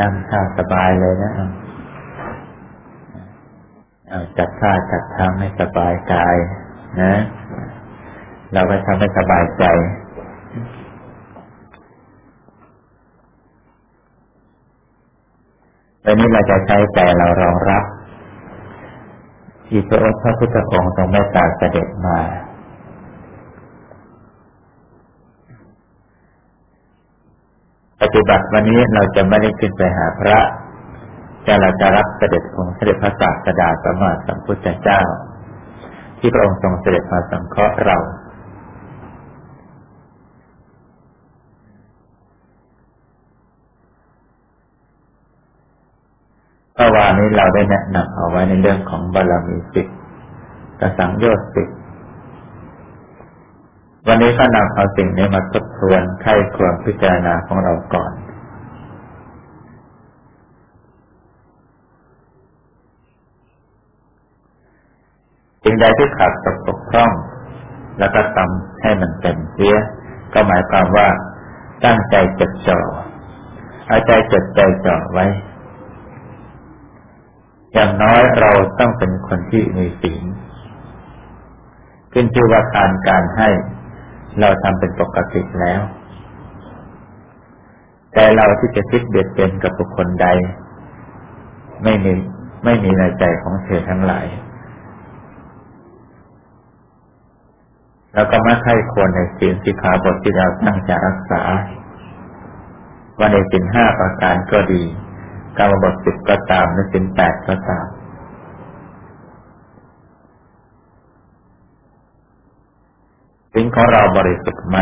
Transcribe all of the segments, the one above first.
นั่งท่าสบายเลยนะเอาจัดท่าจัดทางให้สบายกาย นะ เราไปทำให้สบายใจวันนี้เราจะใช้ใจเรารองรับที่พระองค์พระพุทธองค์ทรงเมตตาเสด็จมา ป ฏิบัติวันนี้เราจะไม่ได้ขึ้นไปหาพระแต่เราจะรับเสด็จของเสด็จพระศาสดาสมมาสัมพุทธเจ้า ที่พระองค์ทรงเสด็จมาสังเคราะห์เราเมื่อวานนี้เราได้แนะนำเอาไว้ในเรื่องของบารมีสิบกระสังโยชน์สิบ วันนี้ก็นำเอาสิ่งนี้มาทบทวนไข้ควรพิจารณาของเราก่อน สิ่งใดที่ขาดตกตกพร่อง แล้วก็ทำให้มันเต็มเสียก็หมายความว่า ตั้งใจจดจ่อเอาใจจดใจจ่อไว้ อย่างน้อยเราต้องเป็นคนที่มีศีลขึ้นชื่อว่าการการให้ เราทำเป็นปกติแล้ว แต่เราที่จะคิดเบียดเบียนกับบุคคลใด ไม่มีไม่มีในใจของเธอทั้งหลาย แล้วก็ไม่ใช่ควรในศีลสิขาบทที่เราตั้งใจรักษา ว่าในศีลห้าประการก็ดีกรรมบทสิบก็ตามในสินแปดก็ตาม สิ่งของเราบริสุทธิ์ไหม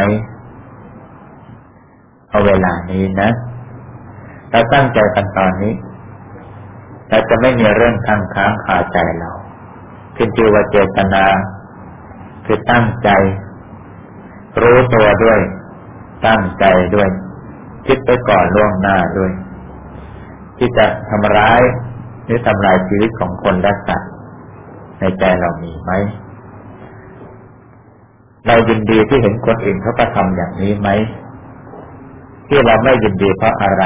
เอาเวลานี้นะเราตั้งใจกันตอนนี้ เราจะไม่มีเรื่องข้างค้างคาใจเราขึ้นชื่อว่าเจตนา คือตั้งใจ รู้ตัวด้วย ตั้งใจด้วย คิดไปก่อนล่วงหน้าด้วย ที่จะทำร้ายหรือทำลายชีวิตของคนและสัตว์ในใจเรามีไหม เรายินดีที่เห็นคนอื่นเขากระทำอย่างนี้ไหม ที่เราไม่ยินดีเพราะอะไร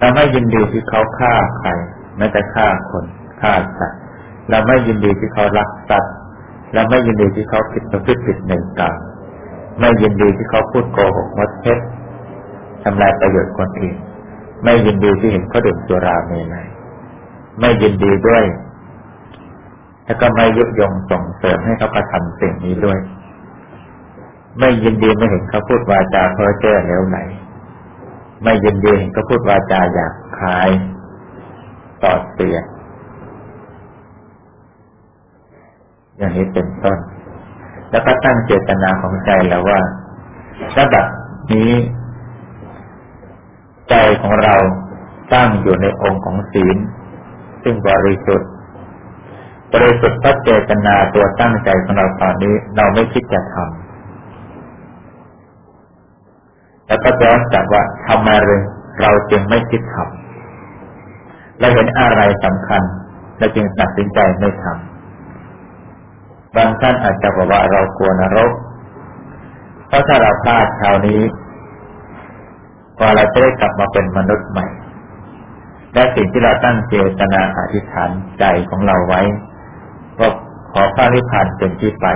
เราไม่ยินดีที่เขาฆ่าใครแม้แต่ฆ่าคนฆ่าสัตว์เราไม่ยินดีที่เขารักสัตว์เราไม่ยินดีที่เขาผิดประพฤติผิดหนึ่งกลางไม่ยินดีที่เขาพูดโกหกมดเท็จ ทำลายประโยชน์คนอื่น ไม่ยินดีที่เห็นเขาดื่มสุราเมลัยไม่ยินดีด้วย แล้วก็ไม่ยุยงส่งเสริมให้เขากระทำสิ่งนี้ด้วย ไม่ยินดีไม่เห็นเขาพูดวาจาเพ้อเจ้อแล้วไหนไม่ยินดีเห็นเขาพูดวาจาอยากคายต่อเสียอย่างนี้เป็นต้น แล้วก็ตั้งเจตนาของใจแล้วว่าระดับนี้ ใจของเราตั้งอยู่ในองค์ของศีล ซึ่งบริสุทธิ์ บริสุทธิ์พระเจตนาตัวตั้งใจของเราตอนนี้เราไม่คิดจะทำแล้วก็ย้อนกลับว่าทำไมเราจึงไม่คิดทำเราเห็นอะไรสำคัญเราจึงตัดสินใจไม่ทำบางท่านอาจจะบอกว่าเรากลัวนรก เพราะถ้าเราพลาดคราวนี้ ว่าเราจะได้กลับมาเป็นมนุษย์ใหม่ และสิ่งที่เราตั้งเจตนาอธิษฐานใจของเราไว้ว่าขอพระนิพพานเป็นที่ไป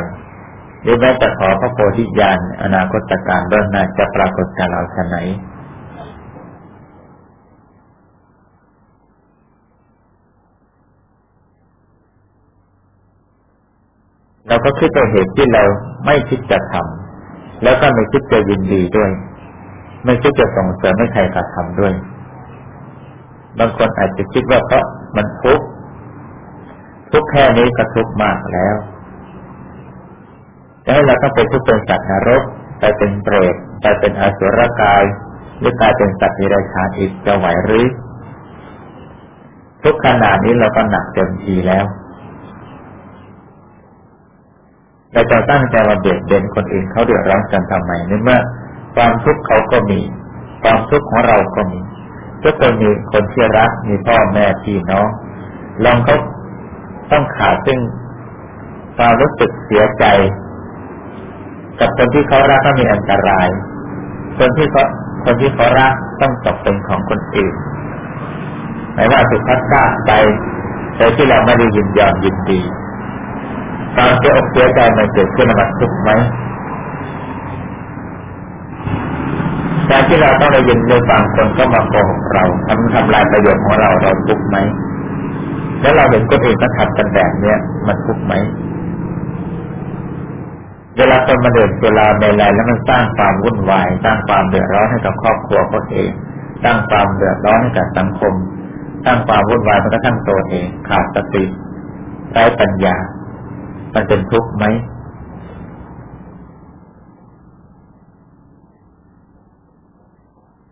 หรือแม้แต่ขอพระโพธิญาณอนาคตการเบื้องหน้าจะปรากฏกับเราชะไหนเราก็คิดต่เหตุที่เราไม่คิดจะทำแล้วก็ไม่คิดจะยินดีด้วย ม่คิดจะส่งเสริมให้ใครกระทำด้วย บางคนอาจจะคิดว่าเพราะมันทุกข์ทุกแค่นี้ก็ทุกข์มากแล้วจะให้เราต้องไปทุกข์เป็นสัตว์นรกไปเป็นเปรตไปเป็นอสุรกาย หรือกลายเป็นสัตว์นิรัชาอีกจะไหวหรือ ทุกขนาดนี้เราก็หนักเต็มทีแล้วเราจะตั้งใจมาเบียดเบียนคนอื่นเขาเดือดร้อนกันทำไมในเมื่อ ความทุกข์เขาก็มี ความทุกข์ของเราก็มีทุกคนมีคนที่รักมีพ่อแม่พี่น้องลองเขาต้องขาดซึ่งความรู้สึกเสียใจ กับคนที่เขารักก็มีอันตราย คนที่เขาคนที่เขารักต้องตกเป็นของคนอื่นหมายว่าถูกพัดพาไปโดยที่เราไม่ได้ยินยอมยินดีตอนเสียอกเสียใจมันเกิดขึ้นมันทุกข์ไหม การที่เราต้องได้ยินได้ฟังคนก็มาโกหกเราทำทำลายประโยชน์ของเราเราทุกไหมแล้วเราเห็นคนอื่นก็ทำกันแบบเนี้ยมันทุกไหมเวลาคนมาเดินเวลาในไรแล้วมันสร้างความวุ่นวายสร้างความเดือดร้อนให้กับครอบครัวเขาเองสร้างความเดือดร้อนให้กับสังคมสร้างความวุ่นวายมันก็ทั้งตัวเองขาดสติไร้ปัญญา มันเป็นทุกข์ไหม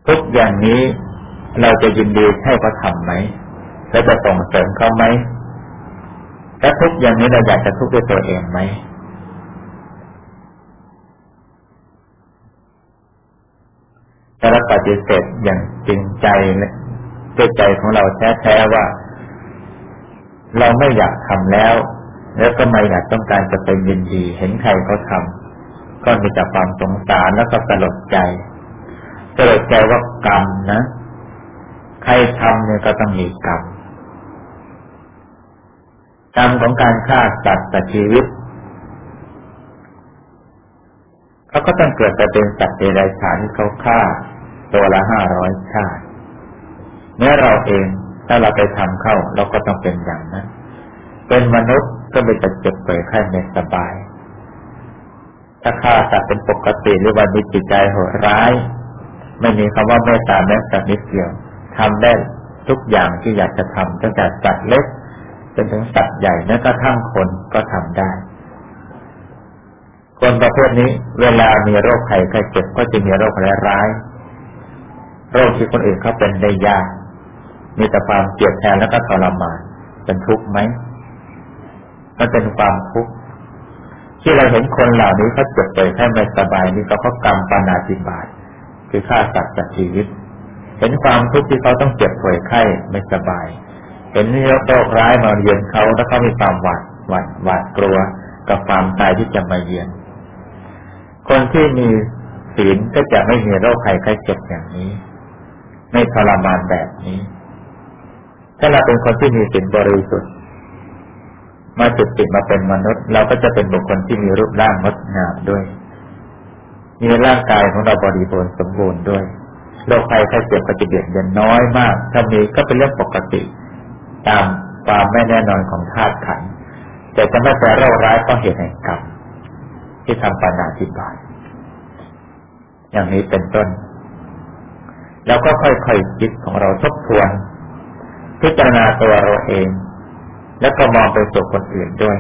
ทุกอย่างนี้เราจะยินดีให้เขาทำไหมเราจะส่งเสริมเขาไหมและทุกอย่างนี้เราอยากจะทุกข์ด้วยตัวเองไหมแต่เราปฏิเสธอย่างจริงใจด้วยใจของเราแท้ๆว่า เราไม่อยากทำแล้ว แล้วก็ไม่อยากต้องการจะไปยินดี เห็นใครเขาทำก็มีแต่ความสงสารแล้วก็สลดใจ สลดใจว่ากรรมนะ ใครทำเนี่ยก็ต้องมีกรรมกรรมของการฆ่าสัตว์ตัดชีวิตเขาก็ต้องเกิดไปเป็นสัตว์เดรัจฉานที่เขาฆ่า ตัวละห้าร้อยชาติแม้เราเองถ้าเราไปทำเข้าเราก็ต้องเป็นอย่างนั้น เป็นมนุษย์ก็ไม่จะเจ็บป่วยไข้ไม่สบาย ถ้าฆ่าสัตว์เป็นปกติหรือว่ามีจิตใจโหดร้าย ไม่มีคำว่าเมตตาแม้แต่นิดเดียวทำได้ทุกอย่างที่อยากจะทำตั้งแต่สัตว์เล็กจนถึงสัตว์ใหญ่แม้กระทั่งคนก็ทำได้ คนประเภทนี้เวลามีโรคไข้ไข้เจ็บก็จะมีโรคร้ายโรคที่คนอื่นเขาเป็นได้ยาก มีแต่ความเกลียดแทนแล้วก็ทรมาน เป็นทุกข์ไหมมันเป็นความทุกข์ที่เราเห็นคนเหล่านี้เขาเจ็บป่วยแค่ไม่สบายนี่ก็เพราะกรรมปานาติบาต คือฆ่าสัตว์จากชีวิต เห็นความทุกข์ที่เขาต้องเจ็บป่วยไข้ไม่สบาย เห็นโรคร้ายมาเยือนเขาแล้วเขามีความหวาดหวาดหวาดกลัวกับความตายที่จะมาเยือน คนที่มีศีลก็จะไม่มีโรคภัยไข้เจ็บอย่างนี้ ไม่ทรมานแบบนี้ ถ้าเราเป็นคนที่มีศีลบริสุทธิ์มาจุดติดมาเป็นมนุษย์ เราก็จะเป็นบุคคลที่มีรูปร่างงดงามด้วย มีร่างกายของเราบริบูรณ์สมบูรณ์ด้วยโรคภัยไข้เจ็บก็จะเบียดเบียนน้อยมาก ถ้ามีก็เป็นเรื่องปกติ ตามความไม่แน่นอนของธาตุขันแต่จะไม่แต่โรคร้ายเพราะเหตุแห่งกรรมที่ทำปานาธิบายอย่างนี้เป็นต้น แล้วก็ค่อยๆจิตของเราทบทวน พิจารณาตัวเราเอง แล้วก็มองไปสู่คนอื่นด้วย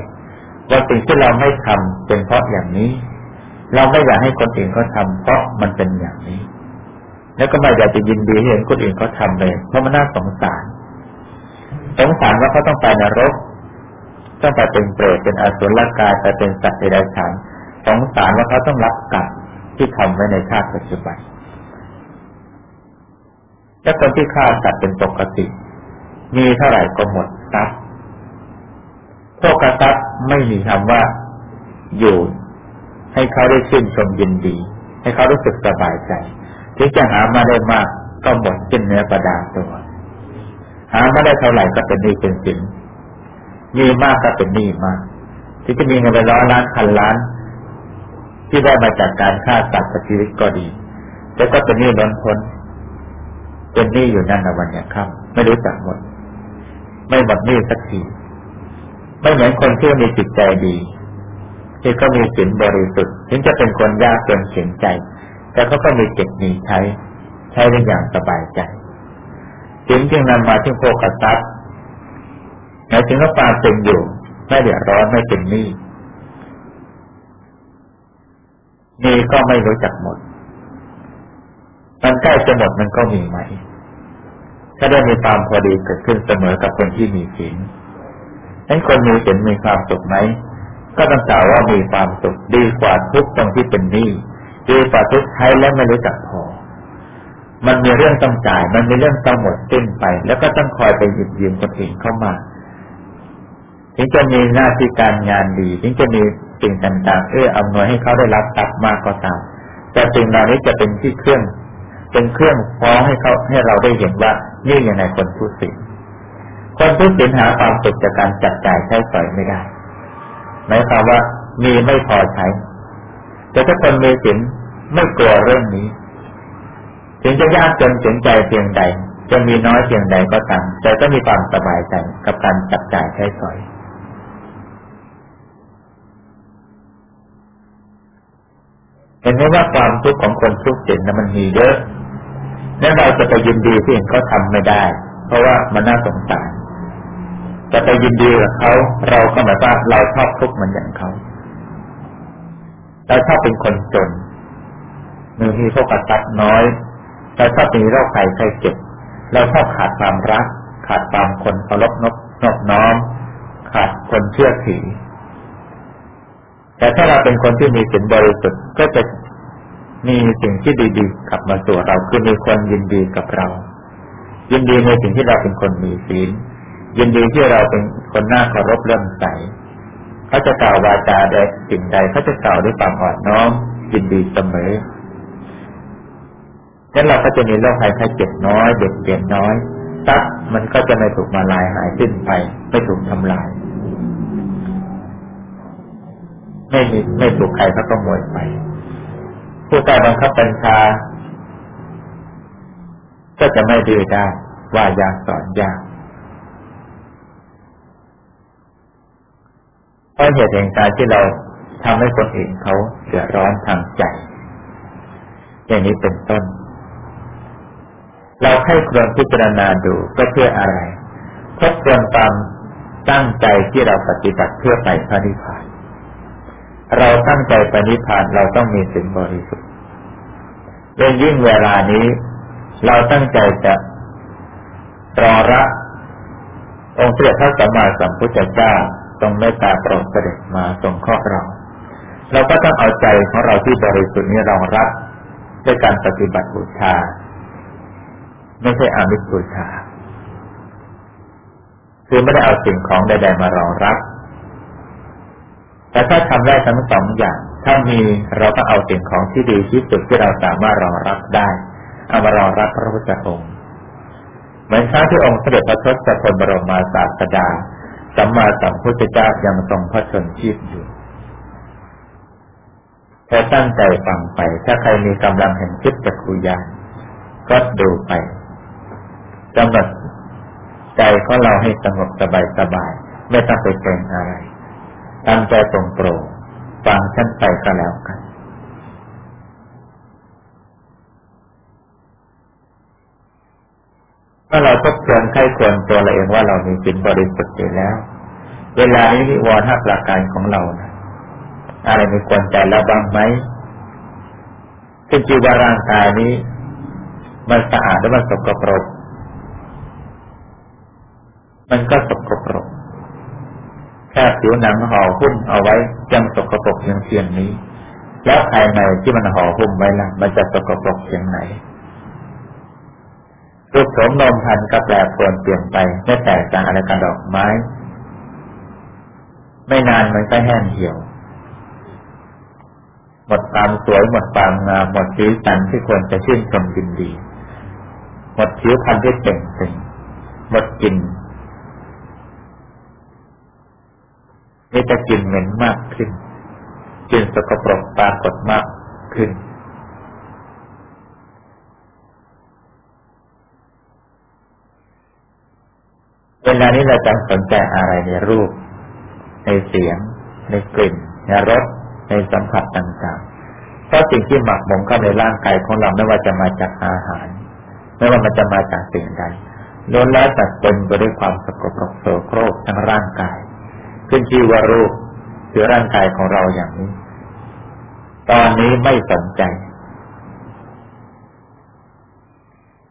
ว่าสิ่งที่เราไม่ทำเป็นเพราะอย่างนี้ เราไม่อยากให้คนอื่นเขาทาเพราะมันเป็นอย่างนี้ แล้วก็ไม่อยากจะยินดีเห็นคนอื่นเขาทาเลย เพราะมันน่าสงสาร สงสารว่าเขาต้องไปนรก ต้องไปเป็นเปรตเป็นอสุรกายไปเป็นสัตว์เดรัจฉานสงสารว่าเขาต้องรับกรรมที่ทำไว้ในชาติปัจจุบันและคนที่ฆ่าสัตว์เป็นปกติ มีเท่าไหร่ก็หมดทรัพย์พวกกระทัพไม่มีคำว่าอยู่ ให้เขาได้ชื่นชมยินดี ให้เขารู้สึกสบายใจถึงจะหามาได้มากก็หมดสิ้นเนื้อประดาตัว หามาได้เท่าไหร่ก็เป็นหนี้เป็นสินมีมากก็เป็นหนี้มากที่จะมีเงินไปร้อยล้านพันล้าน ที่ได้มาจากการฆ่าสัตว์ชีวิตก็ดีแต่ก็เป็นหนี้ล้นพ้นเป็นหนี้อยู่นั่นนะวันเนี่ยครับไม่รู้จักหมด ไม่หมดหนี้สักทีไม่เหมือนคนที่มีจิตใจดี ที่ก็มีศีลบริสุทธิ์ถึงจะเป็นคนยากจนเข็นใจ แต่เขาก็มีเก็บมีใช้ ใช้ได้อย่างสบายใจศีลจึงนำมาที่โภคทรัพย์หมายถึงว่าความเป็นอยู่ไม่เดือดร้อนไม่เป็นหนี้มีก็ไม่รู้จักหมด มันใกล้จะหมดมันก็มีไหม ถ้าได้มีความพอดีเกิดขึ้นเสมอกับคนที่มีศีลนั้นคนมีศีลมีความสุขไหม ก็ต้องกล่าวว่ามีความสุขดีกว่าทุกตรงที่เป็นหนี้ดีกว่าทุกใช้แล้วไม่รู้จักพอ มันมีเรื่องต้องจ่าย มันมีเรื่องต้องหมดสิ้นไป แล้วก็ต้องคอยไปหยิบยืมคนอื่นเข้ามา ถึงจะมีหน้าที่การงานดี ถึงจะมีสิ่งต่างๆเอื้ออำนวยให้เขาได้รับทรัพย์มากก็ตามแต่สิ่งเหล่านี้จะเป็นที่เครื่อง เป็นเครื่องฟ้องให้เขาให้เราได้เห็นว่านี่ยังไงคนทุศีลคนทุศีลหาความสุขจากการจัดจ่ายใช้สอยไม่ได้ หมายความว่ามีไม่พอใช้ แต่ถ้าคนมีศีลไม่กลัวเรื่องนี้ ถึงจะยากจนเสียใจเพียงใด จะมีน้อยเพียงใดก็ตามแต่ก็มีความสบายใจกับการจับจ่ายใช้สอยเห็นไหมว่าความทุกข์ของคนทุกข์เินนั้นมันมีเยอะนั้นเราจะไปยินดีที่เห็นเขาทาไม่ได้ เพราะว่ามันน่าสงสาร จะไปยินดีกับเขาเราก็หมายว่าเราชอบทุกข์เหมือนอย่างเขาเราชอบเป็นคนจนมือมีพวกกระตับน้อยเราชอบมีโรคภัยไข้เจ็บเราชอบขาดความรัก ขาดความคนเคารพนบนบน้อม ขาดคนเชื่อถือแต่ถ้าเราเป็นคนที่มีสินบริสุทธิ์ก็จะมีสิ่งที่ดีๆกลับมาสู่เราคือมีคนยินดีกับเรา ยินดีในสิ่งที่เราเป็นคนมีศีล ยินดีที่เราเป็นคนน่าเคารพเริ่อมใสเขาจะกล่าววาจาใดสิ่งใดเขาจะกล่าวด้วยความอ่อนน้อมยินดีเสมอนั้นเราก็จะมีโรคภัยไข้เจ็บน้อยเด็ดเด่นน้อยทรัพย์มันก็จะไม่ถูกมาลายหายสิ้นไป ไม่ถูกทำลาย ไม่มีไม่ถูกใครเขาขโมยไป ผู้ใต้บังคับบัญชาก็จะไม่ดื้อได้ว่ายากสอนยาก เพราะเหตุแห่งการที่เราทำให้คนอื่นเขาเดือดร้อนทางใจ อย่างนี้เป็นต้น เราให้ควรพิจารณาดูก็เพื่ออะไรทบทวนความตั้งใจที่เราปฏิบัติเพื่อไปพระนิพพาน เราตั้งใจปณิพานเราต้องมีสิ่งบริสุทธิ์เรื่องยิ่งเวลานี้ เราตั้งใจจะรอรับองค์เสด็จพระสัมมาสัมพุทธเจ้า ทรงเมตตาโปรดเสด็จมาทรงข้อเรา เราก็ต้องเอาใจของเราที่บริสุทธิ์นี้รองรับด้วยการปฏิบัติบูชา ไม่ใช่อามิสบูชา คือไม่ได้เอาสิ่งของใดๆมารองรับ แต่ถ้าทำได้ทั้งสองอย่าง ถ้ามีเราก็เอาสิ่งของที่ดีที่สุดที่เราสามารถรองรับได้เอามารองรับพระพุทธองค์เหมือนช้าที่องค์เสด็จพระทศพลบรมมาศาสดา สัมมาสัมพุทธเจ้ายังทรงพระชนชีพอยู่แค่ตั้งใจฟังไป ถ้าใครมีกำลังแห่งคิดจักขุยานก็ดูไปกำหนดใจของเราให้สงบสบายสบาย ไม่ต้องไปเกรงอะไรตั้งใจตรงโปร่งฟังชั้นไปก็แล้วกัน ถ้าเราทบทวนไข้ควรตัวเราเองว่าเรามีจิตบริสุทธิ์อยู่แล้ว เวลานี้นิวรณ์ห้าประการของเรานะอะไรมีควรใจเราบ้างไหมซึ่งจีว่าร่างกายนี้ มันสะอาดหรือมันสกปรก มันก็สกปรกแค่ผิวหนังห่อหุ้มเอาไว้ยังสกปรกอย่างเพียงนี้ แล้วภายในที่มันห่อหุ้มไว้ล่ะมันจะสกปรกเพียงไหน รูปโฉมนมพันก็แปรปรวนเปลี่ยนไปไม่แตกต่างอะไรกันดอกไม้ ไม่นานมันก็แห้งเหี่ยว หมดความสวยหมดความงามหมดสีสันที่ควรจะชื่นชมยินดี หมดผิวพรรณที่เต่งตึงหมดกลิ่นมีแต่กลิ่นเหม็นมากขึ้นกลิ่นสกปรกปรากฏมากขึ้น เวลานี้เราจะสนใจอะไรในรูป ในเสียง ในกลิ่น ในรส ในสัมผัสต่างๆ เพราะสิ่งที่หมักหมมเข้าในร่างกายของเราไม่ว่าจะมาจากอาหาร ไม่ว่ามันจะมาจากสิ่งใดล้วนแล้วแต่เต็มไปด้วยความสกปรกโสโครกทั้งร่างกาย ขึ้นชื่อว่ารูปคือร่างกายของเราอย่างนี้ ตอนนี้ไม่สนใจ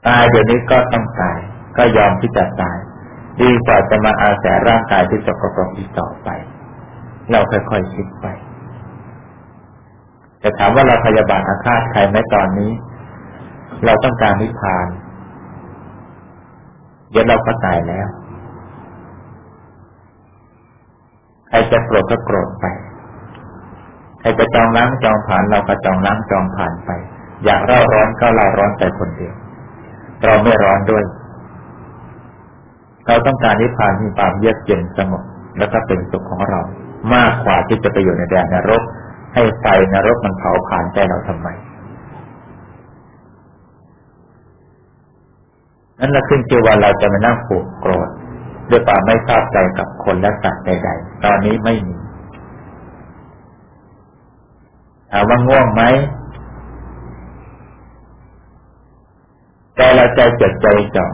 ตายเดี๋ยวนี้ก็ต้องตาย ก็ยอมที่จะตาย ดีกว่าจะมาอาศัยร่างกายที่จกปรกอีกต่อไป เราค่อยๆคิดไป แต่ถามว่าเราพยาบาทอาฆาตใครไหมตอนนี้ เราต้องการนิพพาน เดี๋ยวเราก็ตายแล้ว ใครจะโกรธก็โกรธไป ใครจะจองล้างจองผ่าน เราก็จองล้างจองผ่านไป อยากเร่าร้อนก็เราร้อนแต่คนเดียว เราไม่ร้อนด้วย เราต้องการนิพพานมีความเยือกเย็นสงบแล้วก็เป็นสุขของเรา มากกว่าที่จะไปอยู่ในแดนนรก ให้ไฟนรกมันเผาผ่านใจเราทำไมนั่นเราขึ้นชื่อว่าเราจะมานั่งผูกโกรธด้วยความไม่ชอบใจกับคนและสัตว์ใดๆ ตอนนี้ไม่มีถามว่าง่วงไหมใจเราใจจดใจจ่อ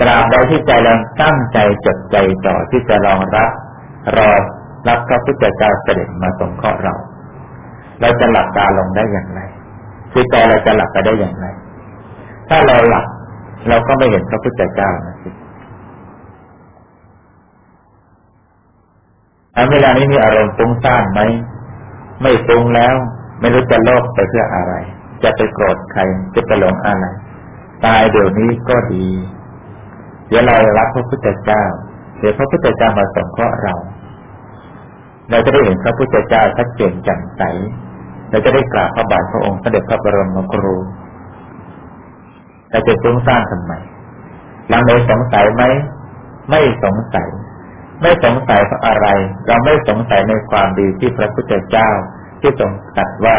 กราบใดที่ใจเราตั้งใจจดใจจ่อที่จะรองรับ รอรับพระพุทธเจ้าเสด็จมาสงเคราะห์เรา เราจะหลับตาลงได้อย่างไรคือใจเราจะหลับไปได้อย่างไร ถ้าเราหลับเราก็ไม่เห็นพระพุทธเจ้านะสิเวลานี้มีอารมณ์ฟุ้งซ่านไหมไม่ฟุ้งแล้ว ไม่รู้จะโลภไปเพื่ออะไร จะไปโกรธใครจะไปหลงอะไรตายเดี๋ยวนี้ก็ดี ดี๋ยวเรารับพระพุทธเจ้า เดี๋ยวพระพุทธเจ้ามาสงเคราะห์เรา เราจะได้เห็นพระพุทธเจ้าชัดเจนแจ่มใสเราจะได้กราบพระบาทพระองค์เสด็จพระบรมครูเราจะฟุ้งซ่านทำไมลังเลสงสัยไหมไม่สงสัย ไม่สงสัยเพราะอะไร เราไม่สงสัยในความดีที่พระพุทธเจ้าที่ทรงตรัสว่า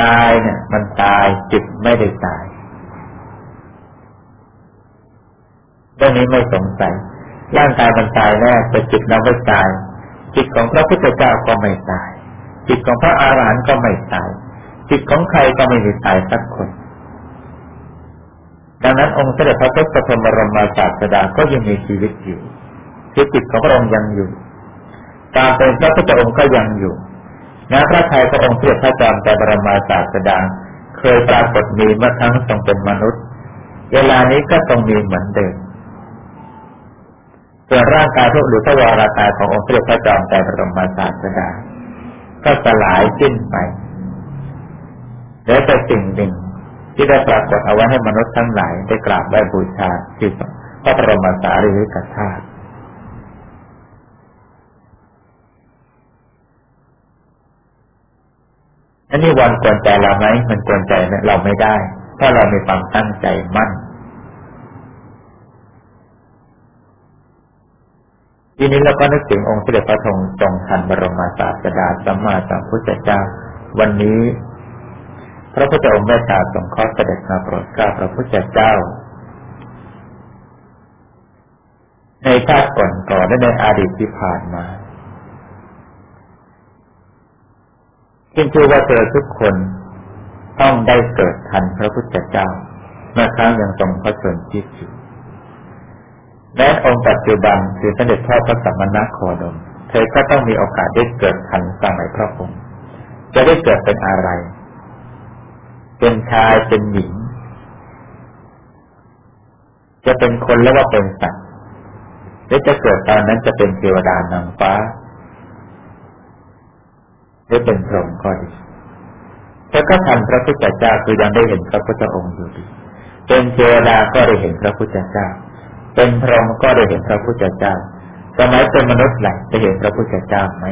กายเนี่ย มันตายจิตไม่ได้ตาย เรื่องนี้ไม่สงสัย ร่างกายมันตายแน่แต่จิตเราไม่ตาย จิตของพระพุทธเจ้าก็ไม่ตาย จิตของพระอาหารหันต์ก็ไม่ตาย จิตของใครก็ไม่มีตายสักคน ดังนั้นองค์เสด็จพระพุทธธรรมรมศาสดาก็ยังมีชีวิตอยู่คือจิตของพระองค์ยังอยู่การเป็นพระพุทธองค์ก็ยังอยู่นะพระไทยพระองค์เทียบพระจอมแต่บรมาศาสดาเคยปรากฏมีเมื่อครั้งทรงเป็นมนุษย์ เวลานี้ก็ทรงมีเหมือนเดิม ส่วนร่างกายทุกหรือพระวรากายขององค์เทียบพระจอมแต่บรมาศาสดาก็สลายสิ้นไปแล้วแต่สิ่งหนึ่ง ที่ได้ปรากฏเอาไว้ให้มนุษย์ทั้งหลายได้กราบไหว้บูชาคือพระบรมสารีริกธาตุอันนี้วันกวนใจเราไหมมันกวนใจเราไม่ได้ ถ้าเรามีความตั้งใจมั่น ทีนี้เราก็นึกถึงองค์เสด็จพระธงจงทันบรมศาสดาสัมมาสัมพุทธเจ้า วันนี้ พระพุทธองค์ได้ตรัสงเคราะห์เสด็จมาโปรดเกล้าพระพุทธเจ้า ในชาติก่อนๆและในอดีตที่ผ่านมาขึ้นชื่อว่าเธอทุกคนต้องได้เกิดทันพระพุทธเจ้าเมื่อครั้งยังทรงพระชนชีพอยู่ และองค์ปัจจุบันคือเสด็จพ่อพระสัมมาณโคดม เธอก็ต้องมีโอกาสได้เกิดทันสมัยพระองค์จะได้เกิดเป็นอะไร เป็นชายเป็นหญิง จะเป็นคนหรือว่าเป็นสัตว์หรือจะเกิดตอนนั้นจะเป็นเทวดานางฟ้าหรือเป็นพรหมก็ดีแต่ก็ทันพระพุทธเจ้าคือยังได้เห็นพระพุทธองค์อยู่ดี เป็นเทวดาก็ได้เห็นพระพุทธเจ้า เป็นพรหมก็ได้เห็นพระพุทธเจ้า สมัยเป็นมนุษย์แหละจะเห็นพระพุทธเจ้าไหม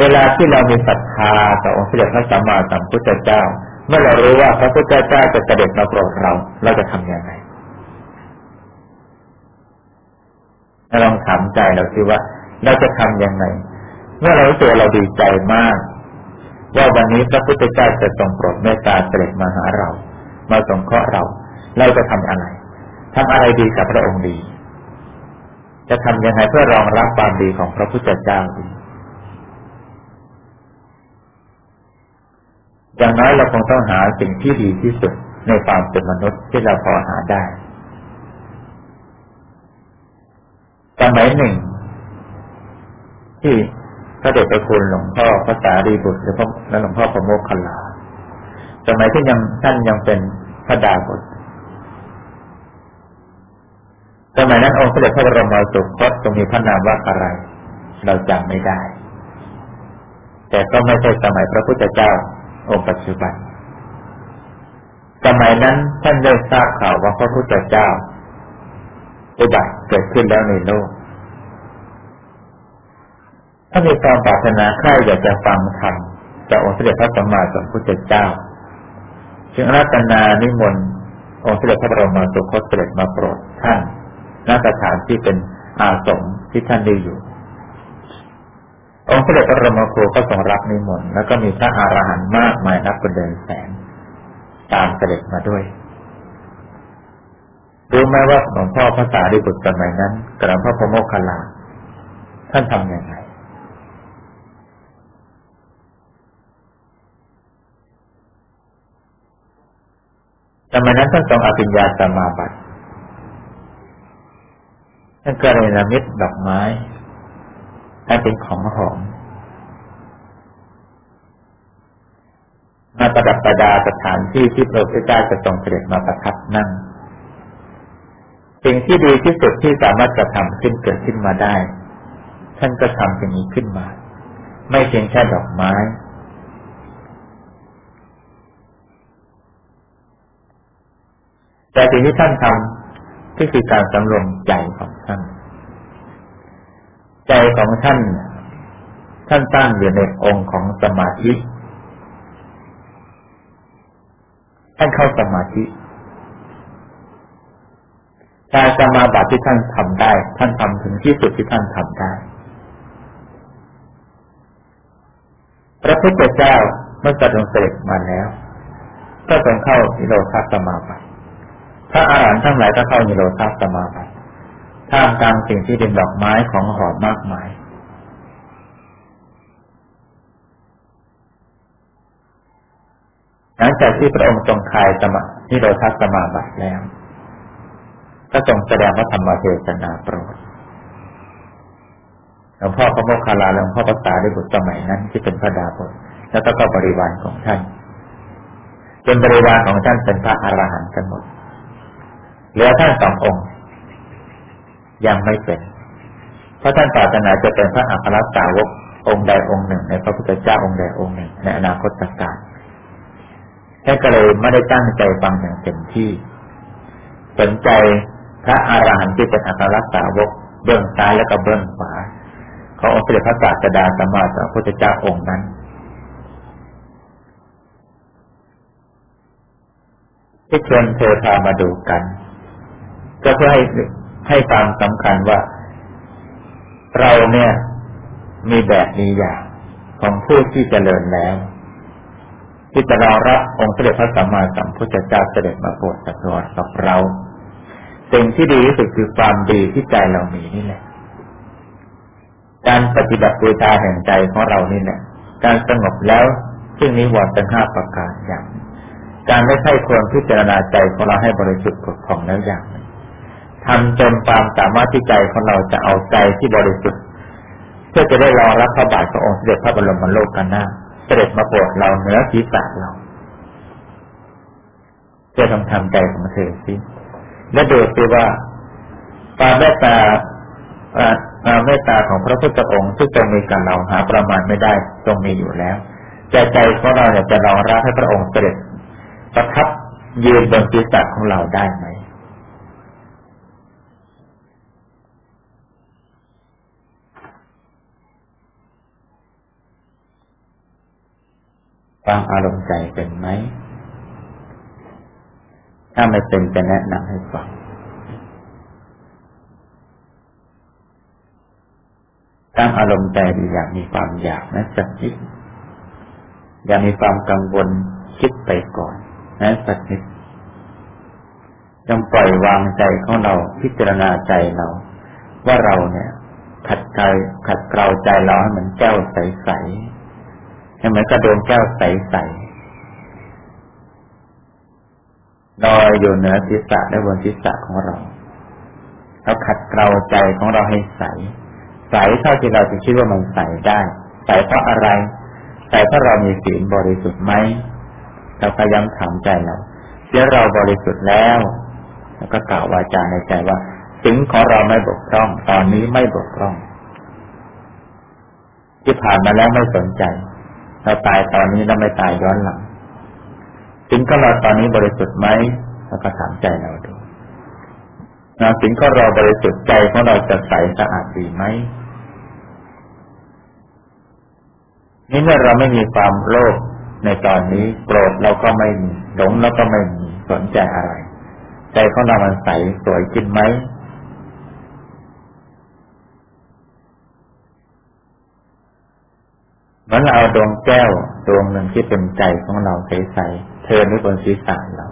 เวลาที่เรามีศรัทธาต่อองค์เสด็จพระสัมมาสัมพุทธเจ้า เมื่อเรารู้ว่าพระพุทธเจ้าจะเสด็จมาโปรดเรา เราจะทำยังไงลองถามใจเราสิว่า เราจะทํำยังไง เมื่อเราตัวเราดีใจมาก ว่าวันนี้พระพุทธเจ้าจะทรงโปรดเมตตาเสด็จมาหาเรา มาสงเคราะห์เรา เราจะทำอะไรทำอะไรดีกับพระองค์ดี จะทำยังไงเพื่อรองรับความดีของพระพุทธเจ้าดีอย่างน้อยเราคงต้องหาสิ่งที่ดีที่สุดในความเป็นมนุษย์ที่เราพอหาได้สมัยหนึ่ง ที่ ระเดชพระคุณหลวงพ่อพระสารีบุตรและหลวงพ่อพระโมคคัลลาสมัยที่ยังท่านยังเป็นพระดาบทสมัยนั้นองค์เสด็จพระบรมสุคตทรงมีพระนามว่าอะไร เราจำไม่ได้ แต่ก็ไม่ใช่สมัยพระพุทธเจ้า องค์ปัจจุบัน สมัยนั้นท่านได้ทราบข่าวว่าพระพุทธเจ้าอุบัติเกิดขึ้นแล้วในโลก ถ้ามีความปรารถนาใครอยากจะฟังธรรมจากองค์เสด็จพระสัมมาสัมพุทธเจ้า จึงรัตนานิมนต์องค์เสด็จพระบรมสุคตเสด็จมาโปรดท่านณสถานที่เป็นอาสมที่ท่านได้อยู่ องค์เสด็จพระบรมครูก็ทรงรับนิมนต์แล้วก็มีพระอรหันต์มากมายนับเป็นเดินแสน ตามเสด็จมาด้วยรู้ไหมว่าหลวงพ่อพระสารีบุตรสมัยนั้นกระพระพโมคคัลลาท่านทำอยังไง สมัยนั้นท่านทรงอภิญญาสมาบัติท่านก็เลยนำมิตรดอกไม้ให้เป็นของหอมมาประดับประดาสถานที่ที่พระพุทธเจ้าจะทรงเสด็จมาประทับนั่ง สิ่งที่ดีที่สุดที่สามารถจะทำขึ้นเกิดขึ้นมาได้ ท่านก็ทำสิ่งนี้ขึ้นมา ไม่เพียงแค่ดอกไม้ แต่สิ่งที่ท่านทำก็คือการสำรวมใจของท่าน ใจของท่าน ท่านตั้งอยู่ในองค์ของสมาธิ ท่านเข้าสมาธิการสมาบัติที่ท่านทำได้ ท่านทำถึงที่สุดที่ท่านทำได้ พระพุทธเจ้าเมื่อจะทรงเสด็จมาแล้ว ก็ทรงเข้านิโรธาสมาบัติ พระอาหารหันต์ทั้งหลายก็เข้าในโรธาสมาบัติท่ามกลางสิ่งที่เป็นดอกไม้ของหอมมากมาย หลังจากที่พระองค์ทรงคลายสมานิโรธาสมาบัติแล้วก็ทรงแสดงพระธรรมเทศนาโปรดหลวงพ่อพระโมคคัลลาหลวงพ่อภาษาได้บุตรสมัยนั้นที่เป็นพระดาบทแล้วก็บริวารของท่านจนบริวารของท่านเป็นพระอรหันต์กันหมด เหลือท่านสององค์ ยังไม่เป็น เพราะท่านปรารถนาจะเป็นพระอัครสาวกองค์ใดองค์หนึ่ง ในพระพุทธเจ้าองค์ใดองค์หนึ่ง ในอนาคตการท่านก็เลยไม่ได้ตั้งใจฟังอย่างเต็มที่ สนใจพระอาหารหันต์ที่เป็นอัครสาวกเบื้องซ้ายและก็เบื้องขวาขององค์เสด็จพระศาสดาสมมาสัมพุทธเจ้าองค์นั้นที่เชิญเธอพามาดูกัน ก็เพื่อให้ให้ความสำคัญว่า เราเนี่ยมีแบบมีอย่างของผู้ที่เจริญแล้วที่จะรอรับองค์เสด็จพระสัมมาสัมพุทธเจ้าเสด็จมาโปรดสัตว์กับเรา สิ่งที่ดีที่สุดคือความดีที่ใจเรามีนี่แหละ การปฏิบัติบูชาแห่งใจของเรานี่แหละ การสงบแล้วซึ่งนิวรณ์เป็นห้าประการอย่าง การไม่ใช่ควรพิจารณาใจของเราให้บริสุทธิ์ผุดผ่องแล้วอย่าง ทำจนความสามารถที่ใจของเราจะเอาใจที่บริสุทธิ์เพื่อจะได้รอรับพระบาทพระองค์เสด็จพระบรมโลกกันหน้า เสด็จมาโปรดเราเหนือศีรษะเราจะทำทำใจของเธอสิและดูสิว่าความเมตตาความเมตตาของพระพุทธองค์ที่ทรงมีกับเราหาประมาณไม่ได้ทรงมีอยู่แล้วใจใจของเราจะรองรับให้พระองค์เสด็จประทับยืนบนศีรษะของเราได้ไหม ฟังอารมณ์ใจเป็นไหม ถ้าไม่เป็นจะแนะนำให้ฟังตั้งอารมณ์ใจดีอยากมีความอยากนะสักนิดอย่ามีความกังวลคิดไปก่อนนะสักนิดยังปล่อยวางใจของเราพิจารณาใจเรา ว่าเราเนี่ย ขัดใจขัดเกลาใจเราให้มันแก้วใส เหมือนกระโดงแก้วใสๆลอยอยู่เหนือศีรษะและบนศีรษะของเราเราขัดเกลาใจของเราให้ใส ใสเท่าที่เราจะคิดว่ามันใสได้ ใสเพราะอะไร ใสเพราะเรามีศีลบริสุทธิ์ไหมเราพยายามถามใจเราเดี๋ยวเราบริสุทธิ์แล้ว แล้วก็กล่าววาจาในใจว่าสิ่งของเราไม่บกพร่อง ตอนนี้ไม่บกพร่อง ที่ผ่านมาแล้วไม่สนใจ เราตายตอนนี้แล้วไม่ตายย้อนหลัง ถึงก็เราตอนนี้บริสุทธิ์ไหมแล้วก็ถามใจเราดูสิ่งของเราบริสุทธิ์ใจของเราจะใสสะอาดดีไหมนี่เมื่อเราไม่มีความโลภในตอนนี้โกรธเราก็ไม่มีหลงเราก็ไม่มีสนใจอะไร ใจของเรามันใสสวยขึ้นไหมเห มือนเอาดวงแก้วดวงหนึ่งที่เป็นใจของเราใสๆเธอไว้บนศีรษะเรา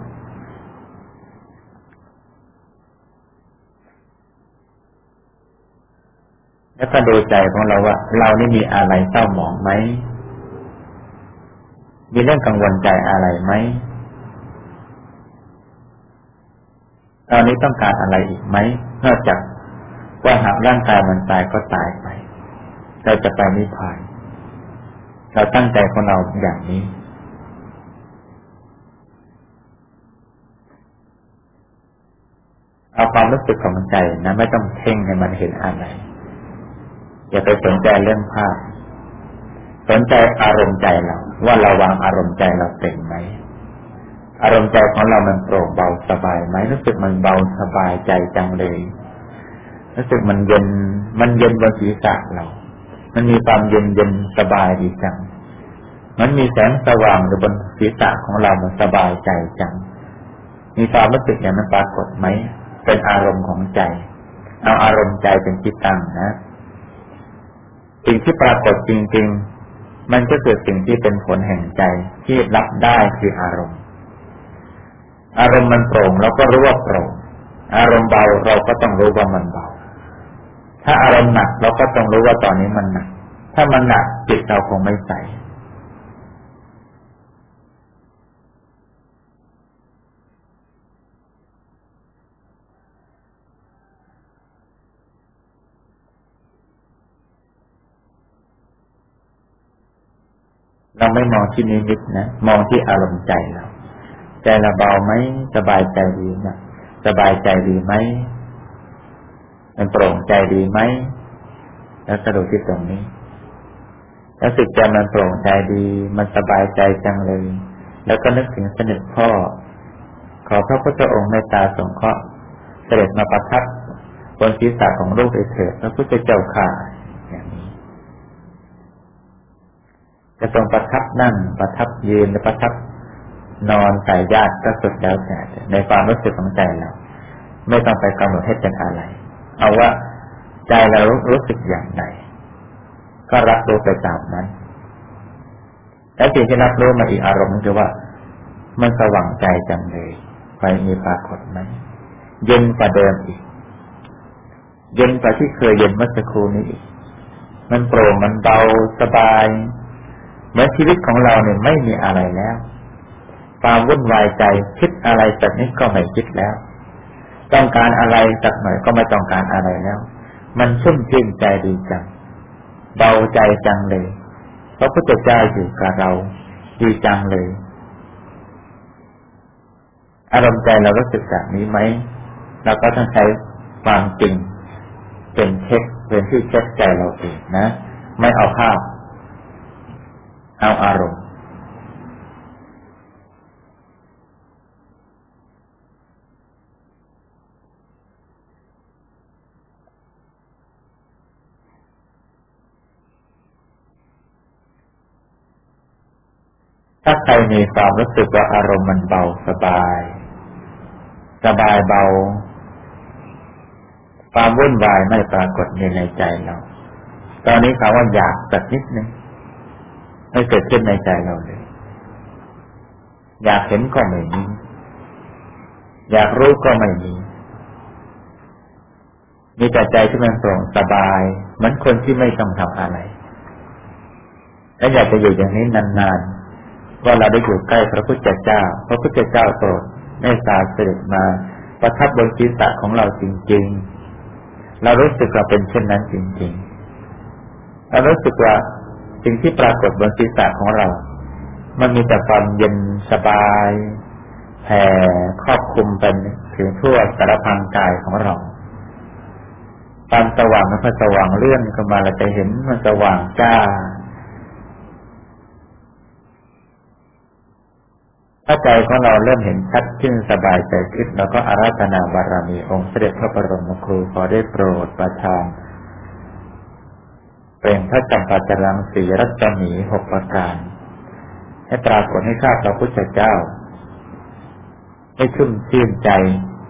แล้วก็ดูใจของเราว่า เรานี่มีอะไรเศร้าหมองไหม มีเรื่องกังวลใจอะไรไหมตอนนี้ต้องการอะไรอีกไหมนอกจากว่าหากร่างกายมันตายก็ตายไป เราจะไปนิพพาน เราตั้งใจของเราอย่างนี้ เอาความรู้สึกของใจนะไม่ต้องเพ่งให้มันเห็นอะไร อย่าไปสนใจเรื่องภาพ สนใจอารมณ์ใจเรา ว่าเราวางอารมณ์ใจเราเป็นไหมอารมณ์ใจของเรามันโปร่งเบาสบายไหมรู้สึกมันเบาสบายใจจังเลย รู้สึกมันเย็น มันเย็นบนศีรษะเรา มันมีความเย็นเย็นสบายดีจัง มันมีแสงสว่างอยู่บนศีรษะของเรา มันสบายใจจัง มีความรู้สึกอย่างนั้นปรากฏไหม เป็นอารมณ์ของใจ เอาอารมณ์ใจเป็นที่ตั้งนะ สิ่งที่ปรากฏจริง ๆ มันก็คือสิ่งที่เป็นผลแห่งใจที่รับได้คืออารมณ์ อารมณ์มันโปร่งเราก็รู้ว่าโปร่ง อารมณ์เบาเราก็ต้องรู้ว่ามันเบา ถ้าอารมณ์หนักเราก็ต้องรู้ว่าตอนนี้มันหนัก ถ้ามันหนักจิตเราคงไม่ใส่เราไม่มองที่นิมิตนะ มองที่อารมณ์ใจเรา ใจเราเบาไหมสบายใจดีนะสบายใจดีไหม มันโปร่งใจดีไหมแล้วสรุปที่ตรงนี้แล้วสึกใจมันโปร่งใจดี มันสบายใจจังเลย แล้วก็นึกถึงสนิทพ่อ ขอพระพุทธองค์ในตาสงเคราะห์เสด็จมาประทับบนศีรษะของลูกเถิดพระพุทธเจ้าข่างนี้จะทรงประทับนั่งประทับยืนประทับนอนใส่ญาติก็สุดแล้วแต่ในความรู้สึกของใจเรา ไม่ต้องไปกำหนดให้เป็นอะไร เอาว่าใจเรารู้สึกอย่างไรก็รับรู้ไปตามนั้น แล้วสิ่งที่รับรู้มาอีกอารมณ์คือว่า มันสว่างใจจังเลยไปมีปรากฏไหมเย็นกว่าเดิมอีก เย็นกว่าที่เคยเย็นเมื่อสักครู่นี้อีก มันโปร่งมันเบาสบาย เหมือนชีวิตของเราเนี่ยไม่มีอะไรแล้วความวุ่นวายใจคิดอะไรจากนี้ก็ไม่คิดแล้ว ต้องการอะไรสักหน่อยก็ไม่ต้องการอะไรแล้ว มันชุ่มชื่นใจดีจังเบาใจจังเลยพระพุทธเจ้าอยู่กับเรา ดีจังเลย อารมณ์ใจเรารู้สึกแบบนี้ไหมเราก็ต้องใช้ความจริงเป็นเช็คเป็นที่เช็คใจเราเองนะ ไม่เอาภาพ เอาอารมณ์ ถ้าใครมีความรู้สึกว่าอารมณ์มันเบาสบาย สบายเบา ความวุ่นวายไม่ปรากฏในใจเรา ตอนนี้เขาว่าอยากสักนิดนึงไม่เกิดขึ้นในใจเราเลย อยากเห็นก็ไม่มีอยากรู้ก็ไม่มีมีแต่ใจที่มันโปร่งสบาย เหมือนคนที่ไม่ต้องทำอะไร และอยากจะอยู่อย่างนี้นานๆ ว่าเราได้อยู่ใกล้พระพุทธเจ้า พระพุทธเจ้าโปรดในสาเสด็จมา ประทับบนศีรษะของเราจริง ๆ เรารู้สึกเราเป็นเช่นนั้นจริง ๆ เรารู้สึกว่าสิ่งที่ปรากฏบนศีรษะของเรา มันมีแต่ความเย็นสบายแผ่ครอบคลุมเป็นถึงทั่วสารพังกายของเราความสว่างมันก็สว่างเลื่อนเข้ามาเราจะเห็นมันสว่างจ้า ถ้าใจของเราเริ่มเห็นชัดขึ้นสบายใจขึ้นแล้วก็อาราธนาบารมีองค์เสด็จพระบรมครูขอได้โปรดประทานเป็นพระจำปาจรังสีรัตมีหกประการ ให้ปรากฏให้ข้าพระพุทธเจ้า ให้ชุ่มชื่นใจ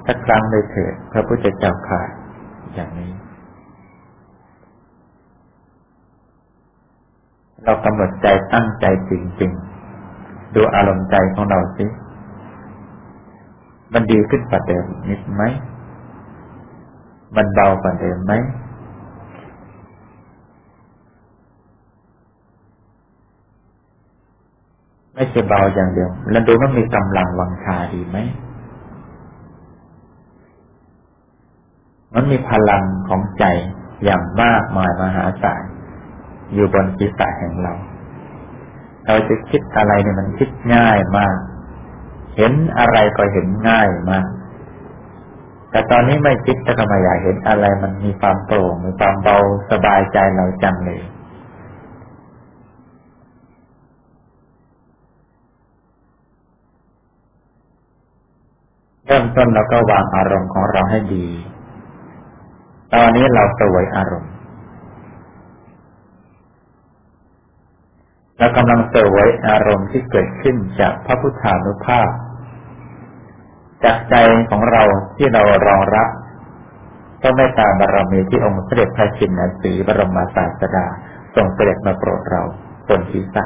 สักครั้งเลยเถิดพระพุทธเจ้าค่ะอย่างนี้ เรากำหนดใจตั้งใจจริงๆ ดูอารมณ์ใจของเราสิ มันดีขึ้นกว่าเดิมนิดไหม มันเบากว่าเดิมไหม ไม่ใช่เบาอย่างเดียว แล้วดูว่ามีกำลังวังชาดีไหม มันมีพลังของใจอย่างมากมายมหาศาลอยู่บนศีรษะแห่งเรา เราจะคิดอะไรเนี่ยมันคิดง่ายมาก เห็นอะไรก็เห็นง่ายมาก แต่ตอนนี้ไม่คิดแต่ก็ไมอยากเห็นอะไรมันมีความโปร่งมีความเบาสบายใจเราจังเลยเริ่มต้นเราก็วางอารมณ์ของเราให้ดี ตอนนี้เราสวยอารมณ์ เรากำลังเสวยอารมณ์ที่เกิดขึ้นจากพระพุทธานุภาพ จากใจของเราที่เรารองรับก็ไม่ตามบารมีที่องค์เสด็จพระชินสีบรมศาสดาทรงเสด็จมาโปรดเราบนศีรษะ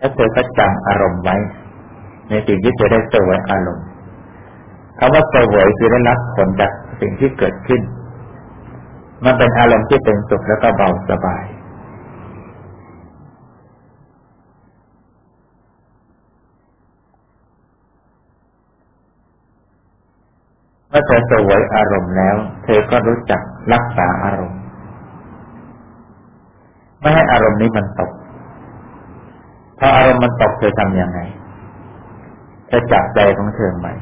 ถ้าเธอก็จำอารมณ์ไว้ ในสิ่งที่เธอได้เสวยอารมณ์ คำว่าเสวยคือได้รับผลจากสิ่งที่เกิดขึ้น มันเป็นอารมณ์ที่เป็นสุขแล้วก็เบาสบาย เมื่อเธอเสวยอารมณ์แล้ว เธอก็รู้จักรักษาอารมณ์ ไม่ให้อารมณ์นี้มันตกพออารมณ์มันตกเธอทำยังไง เธอจับใจของเธอใหม่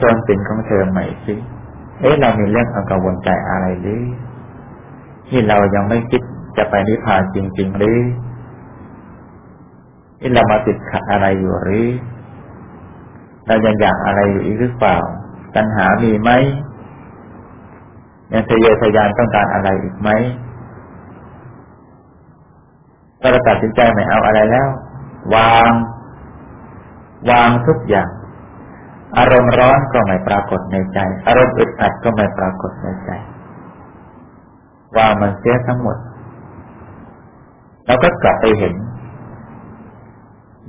ทบทวนสิ่งของเธอใหม่สิเอ๊ะเรามีเรื่องกังวลใจอะไรหรือที่เรายังไม่คิดจะไปนิพพานจริง ๆ หรือที่เรามาติดขัดอะไรอยู่หรือ เรายังอยากอะไรอยู่อีกหรือเปล่าปัญหามีไหมยังทะเยอทะยานต้องการอะไรอีกไหมก็ตัดสินใจไม่เอาอะไรแล้ว วาง วางทุกอย่าง อารมณ์ร้อนก็ไม่ปรากฏในใจ อารมณ์อึดอัดก็ไม่ปรากฏในใจ ว่ามันเสียทั้งหมด แล้วก็กลับไปเห็น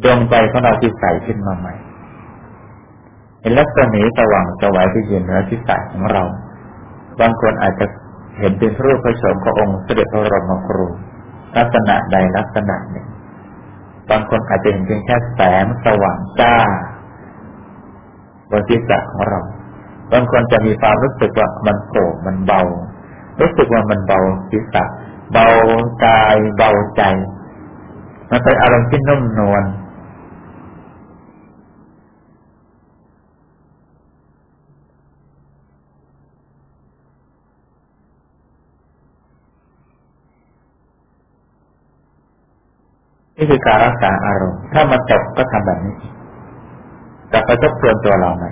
ดวงใจของเราที่ใสขึ้นมาใหม่เห็นลักษณะสว่างสวายที่ยืนเหนือที่ใสของเรา บางคนอาจจะเห็นเป็นรูปพระโฉมขององค์เสด็จพระบรมครู ลักษณะใดลักษณะหนึ่ง บางคนอาจจะเห็นเพียงแค่แสงสว่างจ้า บนศีรษะของเราบางคนจะมีความรู้สึกว่ามันโปร่มันเบา รู้สึกว่ามันเบาศีรษะเบากายเบาใจ มันเป็นอารมณ์ที่นุ่มนวลนี่คือการรักษาอารมณ์ ถ้ามันตกก็ทำแบบนี้ กลับไปทบทวนตัวเราใหม่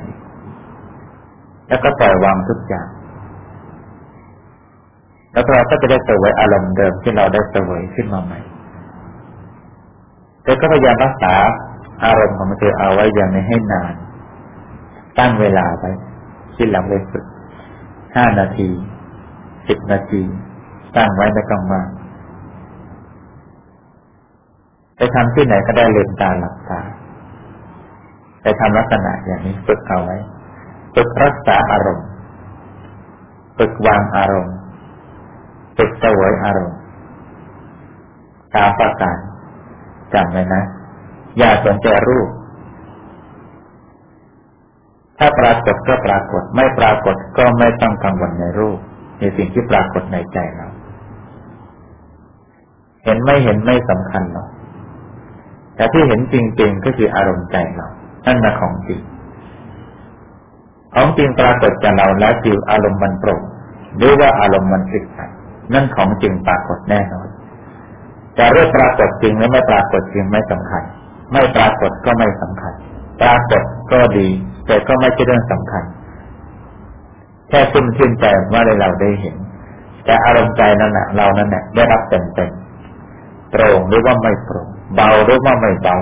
แล้วก็ปล่อยวางทุกอย่าง แล้วเราก็จะได้เสวยอารมณ์เดิมที่เราได้เสวยขึ้นมาใหม่แต่ก็พยายามรักษาอารมณ์ของมันเอเอาไว้อย่างนี้ให้นาน ตั้งเวลาไว้คิดหลังเลยสุดห้านาที สิบนาที ตั้งไว้ไม่ต้องมากไปทำที่ไหนก็ได้เลืมตาหลับตา ไปทำลักษณะอย่างนี้ฝึกเอาไว้ฝึกรักษาอารมณ์ฝึกวางอารมณ์ฝึกเสวยอารมณ์ตามประการจำไว้นะ อย่าสนใจรูป ถ้าปรากฏก็ปรากฏ ไม่ปรากฏก็ไม่ต้องกังวลในรูป ในสิ่งที่ปรากฏในใจเราเห็นไม่เห็นไม่สำคัญหรอกแต่ที่เห็นจริงๆก็คืออารมณ์ใจเรา นั่นมาของจริง ของจริงปรากฏจากเราแล้วจิวอารมณ์มันโปร่งหรือว่าอารมณ์มันติดขัดนั่นของจริงปรากฏแน่นอนจะเรื่องปรากฏจริงหรือไม่ปรากฏจริงไม่สำคัญ ไม่ปรากฏก็ไม่สำคัญ ปรากฏก็ดี แต่ก็ไม่ใช่เรื่องสำคัญ แค่ซึ้นชื่นใจว่าเราได้เห็น แต่อารมณ์ใจนั้นนะเรานั้นเนี่ยได้รับเต็มเต็มโปร่งหรือว่าไม่โปร่งเบาหรือว่าไม่เบา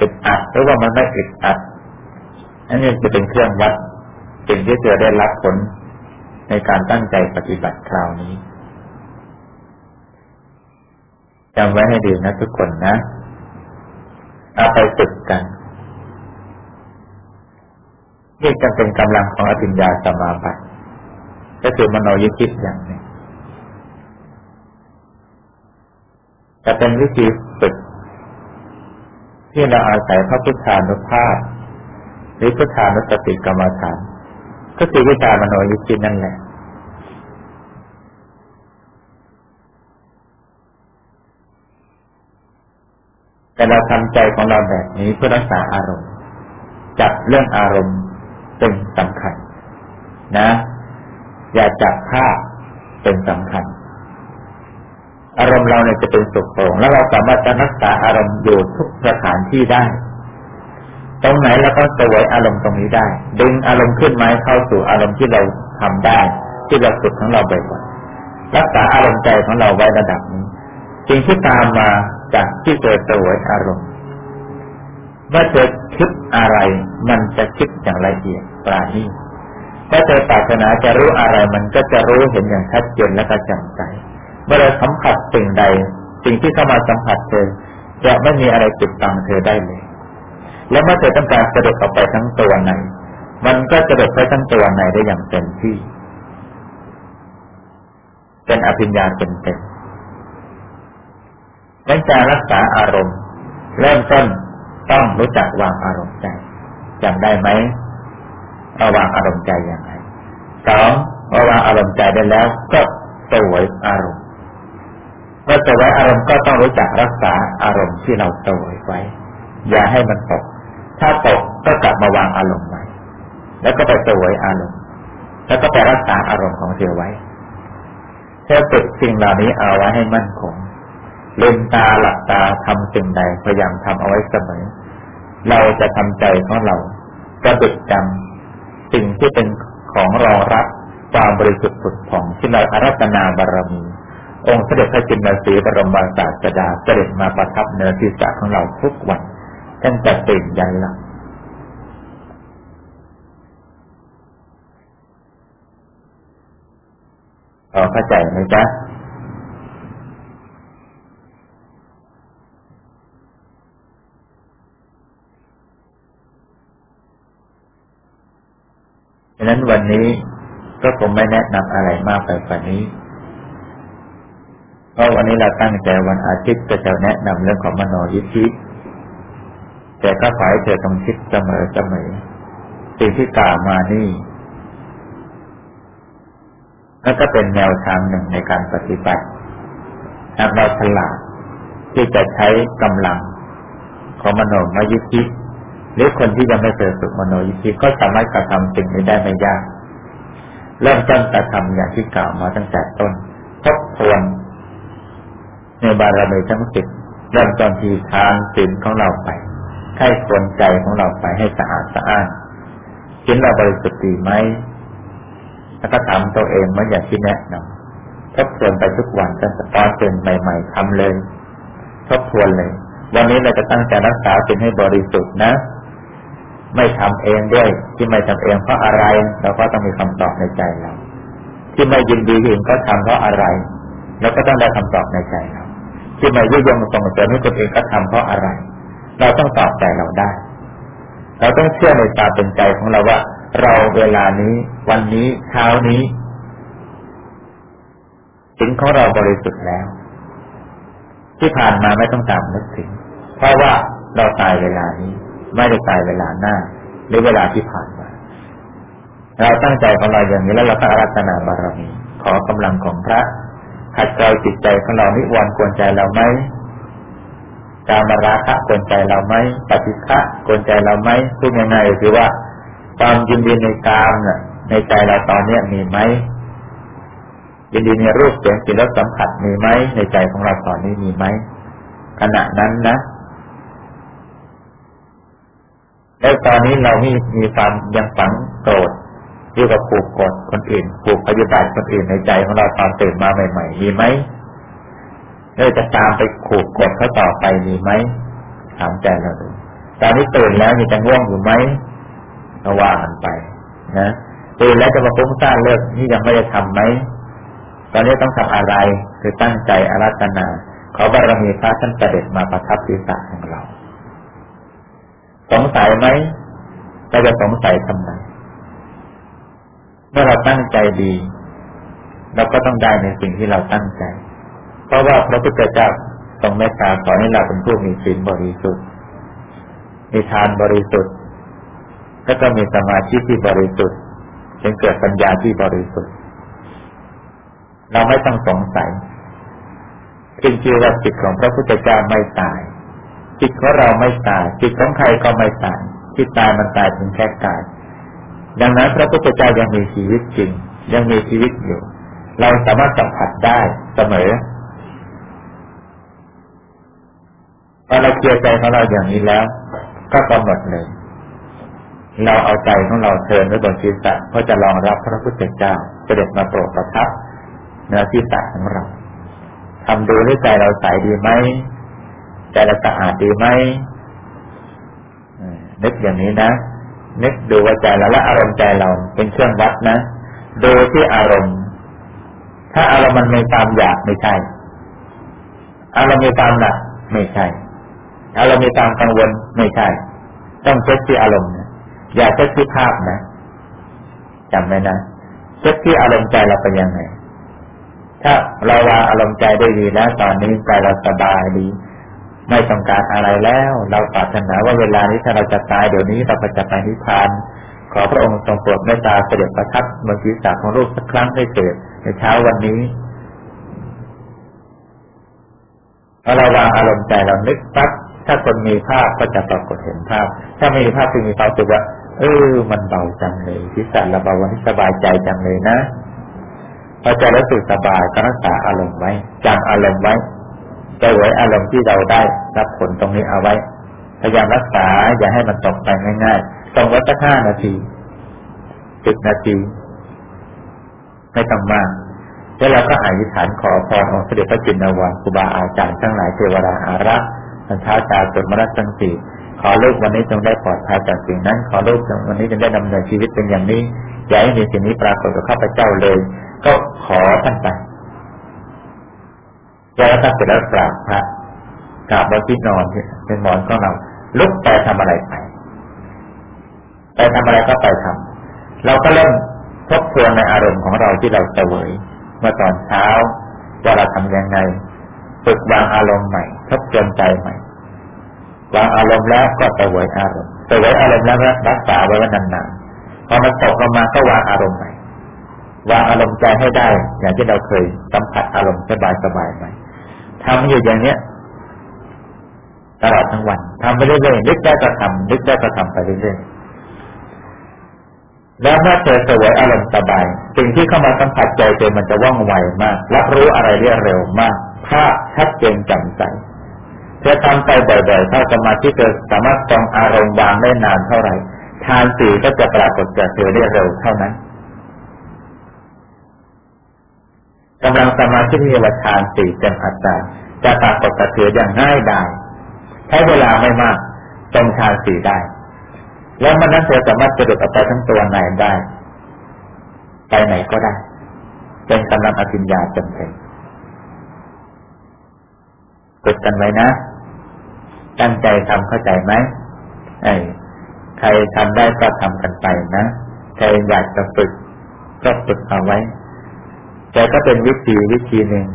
อึดอัดหรือว่ามันไม่อึดอัดอันนี้จะเป็นเครื่องวัดสิ่งที่จะได้รับผลในการตั้งใจปฏิบัติคราวนี้จำไว้ให้ดีนะทุกคนนะเอาไปฝึกกันนี่จะเป็นกำลังของอภิญญาสมาบัติก็คือมโนยิคิดอย่างนี้จะเป็นวิธี ที่เราอาศัยพระพุทธานุภาพหรือพุทธานุสติกรรมฐานก็คือวิชารมโนยิคิดนั่นแหละแต่เราทำใจของเราแบบนี้เพื่อรักษาอารมณ์ จับเรื่องอารมณ์เป็นสำคัญ นะ อย่าจับภาพเป็นสำคัญ อารมณ์เราเนี่ยจะเป็นสุขโปร่งแล้วเราสามารถจะรักษาอารมณ์อยู่ทุกสถานที่ได้ ตรงไหนเราก็สวยอารมณ์ตรงนี้ได้ ดึงอารมณ์ขึ้นมาเข้าสู่อารมณ์ที่เราทำได้ ที่เราฝึกของเราบ่อยๆรักษาอารมณ์ใจของเราไว้ระดับนี้สิ่งที่ตามมาจากที่เธอสวยอารมณ์เมื่อเธอคิดอะไร มันจะคิดอย่างละเอียดปราณีถ้าเธอปรารถนาจะรู้อะไรมันก็จะรู้เห็นอย่างชัดเจนและกระจ่างใจ เมื่อเราสัมผัสสิ่งใด สิ่งที่เข้ามาสัมผัสเธอจะไม่มีอะไรจิดตังเธอได้เลย และเมื่อเธอต้องการสะดุดออกไปทั้งตัวในมันก็จะสดุดไปทั้งตัวในได้อย่างเต็มที่ เป็นอภิญญาเต็มๆในการรักษาอารมณ์ เริ่มต้นต้องรู้จักวางอารมณ์ใจจำได้ไหมเอาวางอารมณ์ใจอย่างไรสองเมื่อวางอารมณ์ใจได้แล้ว ก็สวยอารมณ์ เมื่อสวยอารมณ์ก็ต้องรู้จักรักษาอารมณ์ที่เราสวยไว้ อย่าให้มันตก ถ้าตกก็กลับมาวางอารมณ์ใหม่แล้วก็ไปสวยอารมณ์ แล้วก็ไปรักษาอารมณ์ของเธอไว้เธอฝึกสิ่งเหล่านี้เอาไว้ให้มั่นคงลืมตาหลับตาทำสิ่งใดพยายามทำเอาไว้เสมอ เราจะทำใจของเรากระดุดจำสิ่งที่เป็นของรองรับความบริสุทธิ์ผุดผ่องที่เราอารัธนาบารมี องค์เสด็จพระจินสีบรมศาสดาเสด็จมาประทับเนื้อศีรษะของเราทุกวันตั้งแต่ตื่นยันหลับพอเข้าใจไหมจ๊ะฉะนั้นวันนี้ก็คงไม่แนะนำอะไรมากไปกว่านี้ เพราะวันนี้เราตั้งใจวันอาทิตย์จะแนะนำเรื่องของมโนยิทธิแต่ก็ขอให้เธอต้องคิดเสมอเสมอสิ่งที่กล่าวมานี่แล้วก็เป็นแนวทางหนึ่งในการปฏิบัติหากเราฉลาดที่จะใช้กำลังของมโนมยิทธิหรือคนที่ยังไม่เคยฝึกมโนยิทธิก็สามารถกระทำสิ่งนี้ได้ไม่ยากเริ่มต้นกระทำอย่างที่กล่าวมาตั้งแต่ต้นทบทวน ในบารมีทั้งสิบเริ่มต้นที่ทานศีลของเราไป ให้ควรใจของเราไปให้สะอาดสะอ้านศีลเราบริสุทธิ์ดีไหมแล้วก็ถามตัวเองเมื่ออย่างที่แนะนำทบทวนไปทุกวันตั้งแต่ตอนเป็นใหม่ ๆทำเลย ทบทวนเลย วันนี้เราจะตั้งใจรักษาศีลให้บริสุทธิ์นะ ไม่ทำเองด้วย ที่ไม่ทำเองเพราะอะไรเราก็ต้องมีคำตอบในใจเรา ที่ไม่ยินดีเองก็ทำเพราะอะไรเราก็ต้องได้คำตอบในใจเรา ที่ม่ยุยงส่งเสริมให้คนอื่นก็ทำเพราะอะไร เราต้องตอบใจเราได้ เราต้องเชื่อในตาเป็นใจของเราว่า เราเวลานี้ วันนี้เช้านี้สิ่งของเราบริสุทธิ์แล้ว ที่ผ่านมาไม่ต้องตามนึกถึง เพราะว่าเราตายเวลานี้ ไม่ได้ตายเวลาหน้าหรือเวลาที่ผ่านมา เราตั้งใจของเราอย่างนี้แล้วเราก็อารัธนาบารมีขอกำลังของพระ ขัดเกลาจิตใจของเรานิวรณ์กวนใจเราไหมกามาราคะกวนใจเราไหมปฏิฆะกวนใจเราไหมพูดง่ายๆคือว่าความยินดีในกามเนี่ยในใจเราตอนเนี้ยมีไหมยินดีในรูปเสียงกลิ่นรสสัมผัสมีไหมในใจของเราตอนนี้มีไหมขณะนั้นนะแล้วตอนนี้เรามีมีความยังฝังโกรธ อยู่กับผูกกดคนอื่นผูกปฏิบัติคนอื่นในใจของเราตอนตื่นมาใหม่ๆมีไหมเราจะตามไปผูกกดเขาต่อไปมีไหมถามใจเราดูตอนนี้ตื่นแล้วมีจะง่วงอยู่ไหมก็ว่ากันไป นะตื่นแล้วจะมาฟุ้งซ่านเลิกนี่ยังไม่ได้ทำไหมตอนนี้ต้องทำอะไรคือตั้งใจอารัธนาขอบารมีพระท่านเสด็จมาประทับศีรษะของเรา สงสัยไหมเราจะสงสัยทำไม เมื่อเราตั้งใจดี เราก็ต้องได้ในสิ่งที่เราตั้งใจ เพราะว่าพระพุทธเจ้าทรงเมตตาสอนให้เราเป็นผู้มีศีลบริสุทธิ์ มีทานบริสุทธิ์ แล้วก็มีสมาธิที่บริสุทธิ์จึงเกิดปัญญาที่บริสุทธิ์ เราไม่ต้องสงสัยจึงคือว่าจิตของพระพุทธเจ้าไม่ตายจิตของเราไม่ตายจิตของใครก็ไม่ตายที่ตายมันตายถึงแค่กาย ดังนั้นพระพุทธเจ้ายังมีชีวิตจริง ยังมีชีวิตอยู่ เราสามารถสัมผัสได้เสมอพอเราเคลียร์ใจของเราอย่างนี้แล้ว ก็กำหนดเลยเราเอาใจของเราเทินไว้บนศีรษะเพื่อจะรองรับพระพุทธเจ้าเสด็จมาโปรดประทับเนื้อศีรษะของเราทำดูด้วยใจเราใสดีไหมใจเราสะอาดดีไหมนึกอย่างนี้นะ นึกดูว่าใจเราและอารมณ์ใจเราเป็นเครื่องวัดนะดูที่อารมณ์ ถ้าอารมณ์มันมีความอยากไม่ใช่ อารมณ์มีความหนักไม่ใช่ อารมณ์มีความกังวลไม่ใช่ ต้องเช็คที่อารมณ์นะอย่าเช็คที่ภาพนะจำไว้นะเช็คที่อารมณ์ใจเราเป็นยังไงถ้าเราวางอารมณ์ใจได้ดีแล้วตอนนี้ใจเราสบายดี ไม่ต้องการอะไรแล้ว เราปรารถนาว่าเวลานี้ถ้าเราจะตายเดี๋ยวนี้เราก็จะไปนิพพาน ขอพระองค์ทรงโปรดเมตตาเสด็จประทับบนศีรษะของลูกสักครั้งให้เกิดในเช้าวันนี้พอเราวางอารมณ์ใจเรานึกปั๊บถ้าคนมีภาพก็จะปรากฏเห็นภาพ ถ้าไม่มีภาพจึงมีความรู้สึกว่า เออ มันเบาจังเลยศีรษะเราเบาวันนี้สบายใจจังเลยนะพอใจรู้สึกสบายก็รักษาอารมณ์ไว้จำอารมณ์ไว้ จะไว้อารมณ์ที่เราได้รับผลตรงนี้เอาไว้ พยายามรักษาอย่าให้มันตกไปง่ายๆต้องไว้สักห้านาทีสิบนาทีไม่ต้องมากแล้วเราก็อธิษฐานขอพรองค์เสด็จพระจินวรครูบาอาจารย์ทั้งหลายเทวดาอารักษ์สัญชาจารสมรสทั้งสี่ขอลูกวันนี้จงได้ปลอดภัยจากสิ่งนั้น ขอลูกวันนี้จงได้ดำเนินชีวิตเป็นอย่างนี้อย่าให้มีสิ่งนี้ปรากฏกับข้าพเจ้าเลย ก็ขอท่านไป แล้วถ้าเสร็จแล้วกราบพระกราบบนที่นอนเป็นหมอนของเราลุกไปทำอะไรไป ไปทำอะไรก็ไปทำเราก็เริ่มทบทวนในอารมณ์ของเราที่เราเสวยเมื่อตอนเช้าว่าเราทำยังไงฝึกวางอารมณ์ใหม่ทบทวนใจใหม่วางอารมณ์แล้วก็เสวยอารมณ์เสวยอารมณ์แล้วรักษาไว้ว่านานๆพอมันตกลงมาก็วางอารมณ์ใหม่วางอารมณ์ใจให้ได้ อย่างที่เราเคยสัมผัสอารมณ์สบายสบายไหม่ ทำอยู่อย่างเนี้ยตลอดทั้งวันทำไปเรื่อยๆนึกได้ก็ทำนึกได้ก็ทำไปเรื่อยๆแล้วเมื่อเธอสวยอารมณ์สบาย สิ่งที่เข้ามาสัมผัสใจเธอมันจะว่องไวมากรับรู้อะไรเรียเร็วมากภาพชัดเจนจำใจเธอทำไปบ่อยๆถ้าสมาธิเธอสามารถทรงอารมณ์วางได้นานเท่าไหร่ทานสีก็จะปรากฏแก่เธอได้เร็วเท่านั้น กำลังสมาธิที่ว่าฌานสี่เต็มอัตตาจะปรากฏกระเทืออย่างง่ายดายใช้เวลาไม่มากจงฌานสี่ได้ แล้วมันนั้นเธอสามารถจะเด็ดออกไปทั้งตัวไหนได้ ไปไหนก็ได้ เป็นกำลังอภิญญาจำเป็นฝึกกันไว้นะ ตั้งใจทำเข้าใจไหมไอ้ใครทำได้ก็ทำกันไปนะ ใครอยากจะฝึกก็ฝึกเอาไว้ แต่ก็เป็นวิธีวิธีหนึ่ง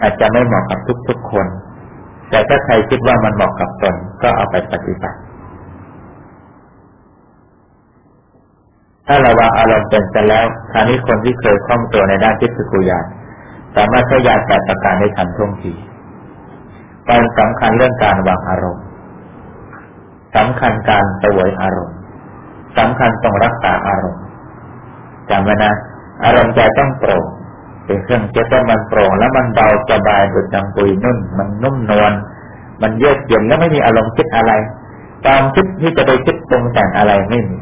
อาจจะไม่เหมาะกับทุกๆคน แต่ถ้าใครคิดว่ามันเหมาะกับตนก็เอาไปปฏิบัติ ถ้าเราวางอารมณ์เป็นไปแล้วคราวนี้คนที่เคยคล่องตัวในด้านทิฏฐิกุยานสามารถใช้ยาแก้ประการได้ทันท่วงทีการสำคัญเรื่องการวางอารมณ์สำคัญการสวยอารมณ์สำคัญต้องรักษาอารมณ์ จำไว้นะอารมณ์ใจต้องโปร่งเป็นเครื่องเจ็บแล้วมันโปร่งแล้วมันเบาสบายดุจดังปุยนุ่น มันนุ่มนวลมันเยือกเย็นแล้วไม่มีอารมณ์คิดอะไรตามคิดที่จะไปคิดตรงแต่งอะไรไม่มี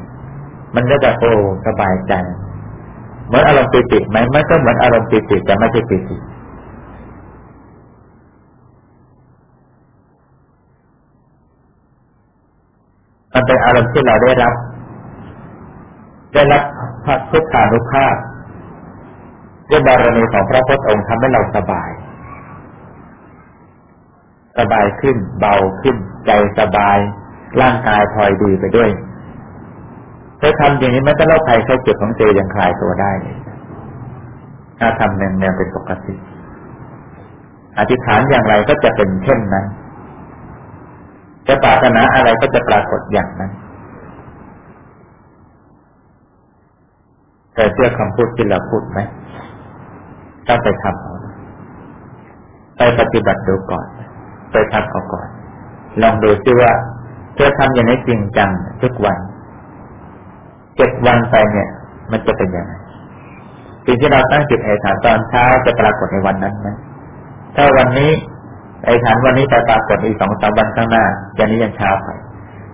มันก็จะโอ้สบายใจเหมือนอารมณ์ปิติไหมไม่ก็เหมือนอารมณ์ปิติแต่ไม่ใช่ปิติมันเป็นอารมณ์ที่เราได้รับ ได้รับพระพุทธานุภาพด้วยบารมีของพระพุทธองค์ทำให้เราสบาย สบายขึ้น เบาขึ้น ใจสบาย ร่างกายพลอยดีไปด้วยถ้าทำอย่างนี้ไม่ต้องเล่าภัยแค่เจ็บของเจยังคลายตัวได้ถ้าทำแนวเป็นปกติ อธิษฐานอย่างไรก็จะเป็นเช่นนั้นจะปรารถนาอะไรก็จะปรากฏอย่างนั้น แต่เชื่อคำพูดที่เราพูดไหมต้องไปทำเอาไปปฏิบัติดูก่อน ไปทำเอาก่อน ลองดูซิว่าเธอทำอย่างนี้จริงจังทุกวันเจ็ดวันไปเนี่ย มันจะเป็นยังไงสิ่งที่เราตั้งจิตไอธิษฐานตอนเช้าจะปรากฏในวันนั้นไหมถ้าวันนี้ไอ้ฐานวันนี้ไปปรากฏอีกสองสามวันข้างหน้าอย่างนี้ยังช้าไป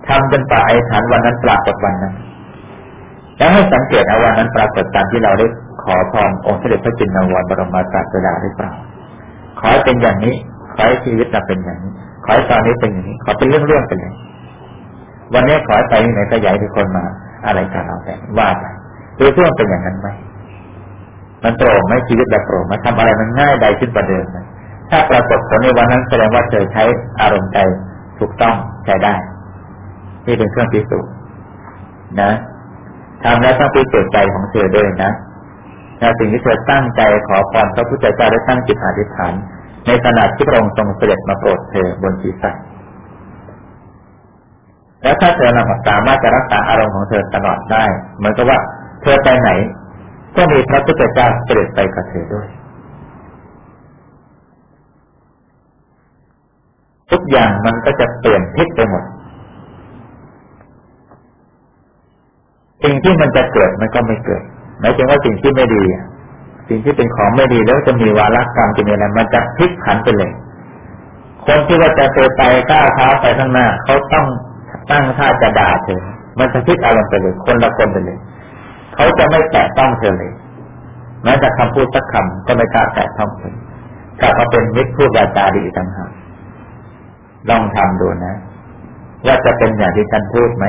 ทำจนป่าไอ้ฐานวันนั้นปรากฏวันนั้น แล้วให้สังเกตเอาวันนั้นปรากฏตามที่เราได้ขอพรองค์เสด็จพระจินนวรบรมศาสดาหรือเปล่า ขอให้เป็นอย่างนี้ ขอให้ชีวิตเราเป็นอย่างนี้ ขอให้ตอนนี้เป็นอย่างนี้ ขอเป็นเรื่องๆไปเลย วันนี้ขอไปไหนก็ย้ายทุกคนมา อะไรกันเราแต่ว่าไปดูเรื่องเป็นอย่างนั้นไหมมันโปร่งไหมชีวิตแบบโปร่งมาทำอะไรมันง่ายใดขึ้นกว่าเดิมไหมถ้าปรากฏผลในวันนั้นแสดงว่าเธอใช้อารมณ์ใจถูกต้องใช้ได้ นี่เป็นเครื่องพิสูจน์นะ ทำแล้วต้องพิสูจน์ใจของเธอด้วยนะในสิ่งที่เธอตั้งใจขอพรพระพุทธเจ้าได้ตั้งจิตอธิษฐาน ในขณะที่พระองค์ทรงเสด็จมาโปรดเธอบนศีรษะแล้วถ้าเธอสามารถจะรักษาอารมณ์ของเธอตลอดได้เหมือนกับว่า เธอไปไหน ก็มีพระพุทธเจ้าเสด็จไปกับเธอด้วย ทุกอย่างมันก็จะเปลี่ยนทิศไปหมด สิ่งที่มันจะเกิดมันก็ไม่เกิดหมายถึงว่าสิ่งที่ไม่ดี สิ่งที่เป็นของไม่ดีแล้วจะมีวาระกรรมจะมีอะไรมันจะพลิกผันไปเลย คนที่ว่าจะเจอไปก้าวเท้าไปข้างหน้าเขาต้องตั้งท่าจะด่าเธอ มันจะพลิกอารมณ์ไปเลย คนละคนไปเลย เขาจะไม่แตะต้องเธอเลยแม้แต่คำพูดสักคำก็ไม่กล้าแตะต้องเธอกลับมาเป็นมิตรพูดวาจาดีต่างหากลองทำดูนะว่าจะเป็นอย่างที่ท่านพูดไหม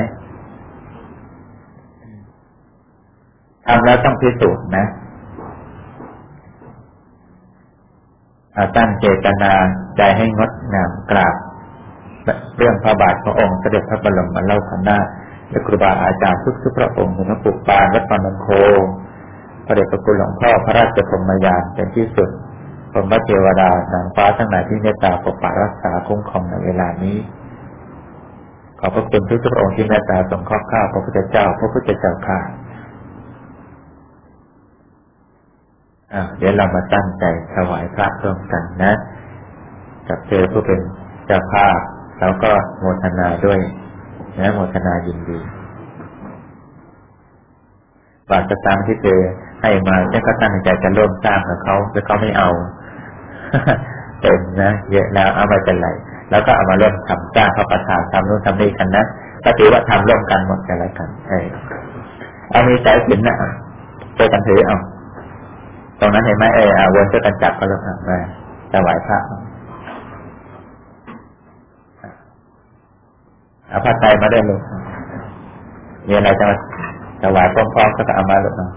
ทำแล้วต้องพิสูจน์นะตั้งเจตนาใจให้งดงามกราบเรื่องพระบาทพระองค์เสด็จพระบรมมาเล่าขณะและครูบาอาจารย์ทุกทุกพระองค์หลวงปู่ปานวัดปานนโค พระเดชพระคุณหลวงพ่อพระราชพรมยานเป็นที่สุดพรหมเทวดานางฟ้าทั้งหลายที่เมตตาปกปักรักษาคุ้มครองในเวลานี้ ขอพระคุณทุกทุกองค์ที่เมตตาสงเคราะห์ข้าพระพุทธเจ้า พระพุทธเจ้าข้า เดี๋ยวเรามาตั้งใจถวายพระร่วมกันนะ กับเจอผู้เป็นเจ้าภาพแล้วก็โมทนาด้วยนะโมทนายินดีบาตรตามที่เจอให้มาฉันก็ตั้งใจจะร่วมสร้างกับเขาแต่เขาไม่เอาเต็มนะเยอะแล้วเอาม่เป็นไร แล้วก็เอามาเริ่มทำสร้างพระประธานทำนู่นทำนี่กันนะก็ถือว่าทำร่วมกันหมดกันแล้วกัน เออเอามีสายสินนะเจอกันถือเอา ตรงนั้นเห็นไหมเออวนเจอกันจับก็แล้วกันมาจะไหวพระเอาผ้าไตมาได้เลยมีอะไรจะจะไหวพร้อมๆก็จะเอามาลูกนะ